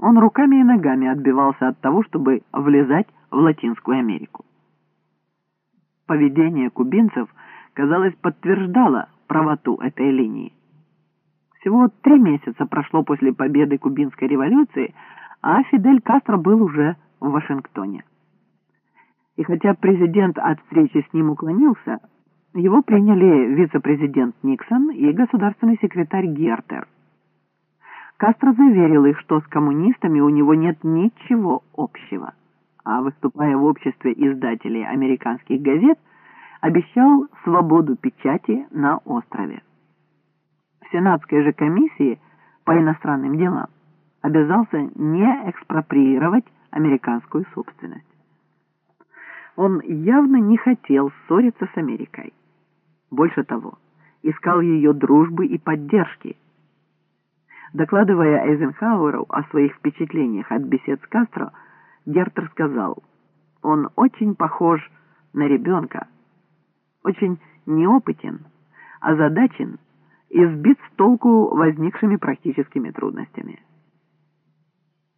Он руками и ногами отбивался от того, чтобы влезать в Латинскую Америку. Поведение кубинцев, казалось, подтверждало правоту этой линии. Всего три месяца прошло после победы кубинской революции, а Фидель Кастро был уже в Вашингтоне. И хотя президент от встречи с ним уклонился, его приняли вице-президент Никсон и государственный секретарь Гертер. Кастро заверил их, что с коммунистами у него нет ничего общего, а выступая в обществе издателей американских газет, обещал свободу печати на острове. В Сенатской же комиссии по иностранным делам обязался не экспроприировать американскую собственность. Он явно не хотел ссориться с Америкой. Больше того, искал ее дружбы и поддержки. Докладывая Эйзенхауэру о своих впечатлениях от бесед с Кастро, Гертер сказал, он очень похож на ребенка, очень неопытен, озадачен и сбит с толку возникшими практическими трудностями.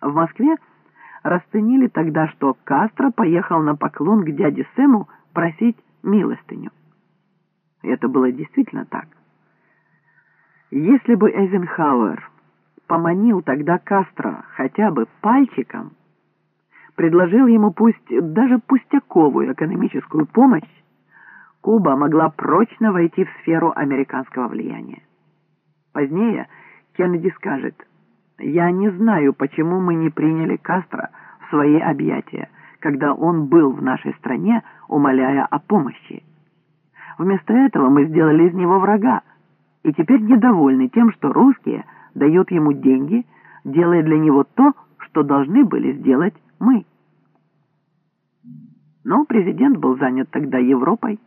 В Москве расценили тогда, что Кастро поехал на поклон к дяде Сэму просить милостыню. Это было действительно так. Если бы Эйзенхауэр поманил тогда Кастро хотя бы пальчиком, предложил ему пусть даже пустяковую экономическую помощь, Куба могла прочно войти в сферу американского влияния. Позднее Кеннеди скажет, «Я не знаю, почему мы не приняли Кастро в свои объятия, когда он был в нашей стране, умоляя о помощи. Вместо этого мы сделали из него врага, и теперь недовольны тем, что русские дают ему деньги, делая для него то, что должны были сделать мы». Но президент был занят тогда Европой,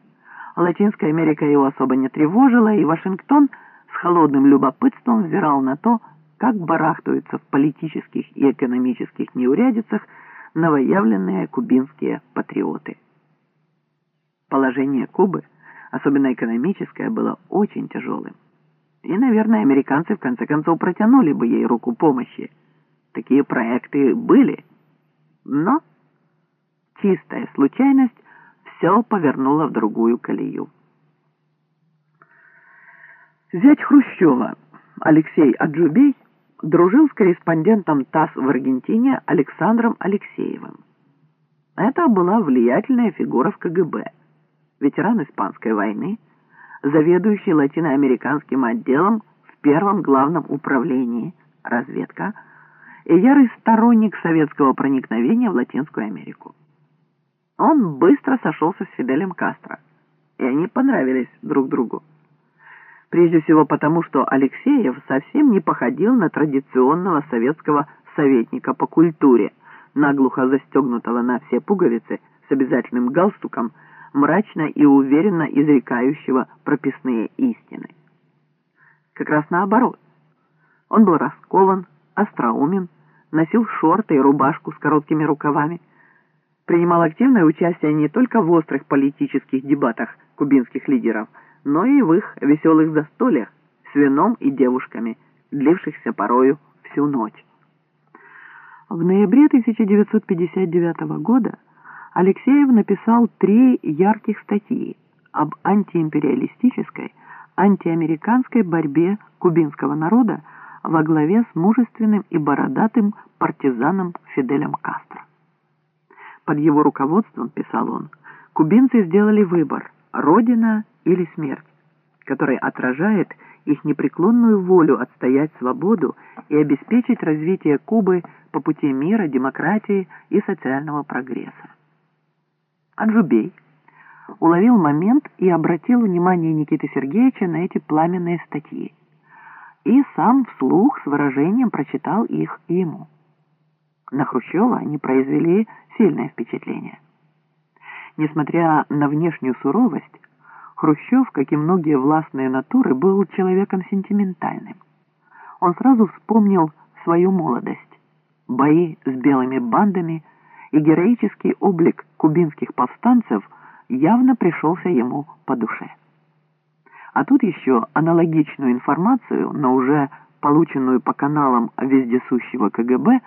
Латинская Америка его особо не тревожила, и Вашингтон с холодным любопытством взирал на то, как барахтаются в политических и экономических неурядицах новоявленные кубинские патриоты. Положение Кубы, особенно экономическое, было очень тяжелым. И, наверное, американцы в конце концов протянули бы ей руку помощи. Такие проекты были. Но чистая случайность все повернуло в другую колею. Зять Хрущева Алексей Аджубей дружил с корреспондентом ТАСС в Аргентине Александром Алексеевым. Это была влиятельная фигура в КГБ, ветеран Испанской войны, заведующий латиноамериканским отделом в первом главном управлении разведка и ярый сторонник советского проникновения в Латинскую Америку. Он быстро сошелся с Фиделем Кастро, и они понравились друг другу. Прежде всего потому, что Алексеев совсем не походил на традиционного советского советника по культуре, наглухо застегнутого на все пуговицы с обязательным галстуком, мрачно и уверенно изрекающего прописные истины. Как раз наоборот. Он был раскован, остроумен, носил шорты и рубашку с короткими рукавами, принимал активное участие не только в острых политических дебатах кубинских лидеров, но и в их веселых застольях с вином и девушками, длившихся порою всю ночь. В ноябре 1959 года Алексеев написал три ярких статьи об антиимпериалистической, антиамериканской борьбе кубинского народа во главе с мужественным и бородатым партизаном Фиделем Кастро. Под его руководством, писал он, кубинцы сделали выбор – родина или смерть, который отражает их непреклонную волю отстоять свободу и обеспечить развитие Кубы по пути мира, демократии и социального прогресса. Аджубей уловил момент и обратил внимание Никиты Сергеевича на эти пламенные статьи. И сам вслух с выражением прочитал их ему. На Хрущева они произвели сильное впечатление. Несмотря на внешнюю суровость, Хрущев, как и многие властные натуры, был человеком сентиментальным. Он сразу вспомнил свою молодость, бои с белыми бандами и героический облик кубинских повстанцев явно пришелся ему по душе. А тут еще аналогичную информацию, но уже полученную по каналам вездесущего КГБ,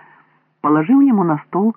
положил ему на стол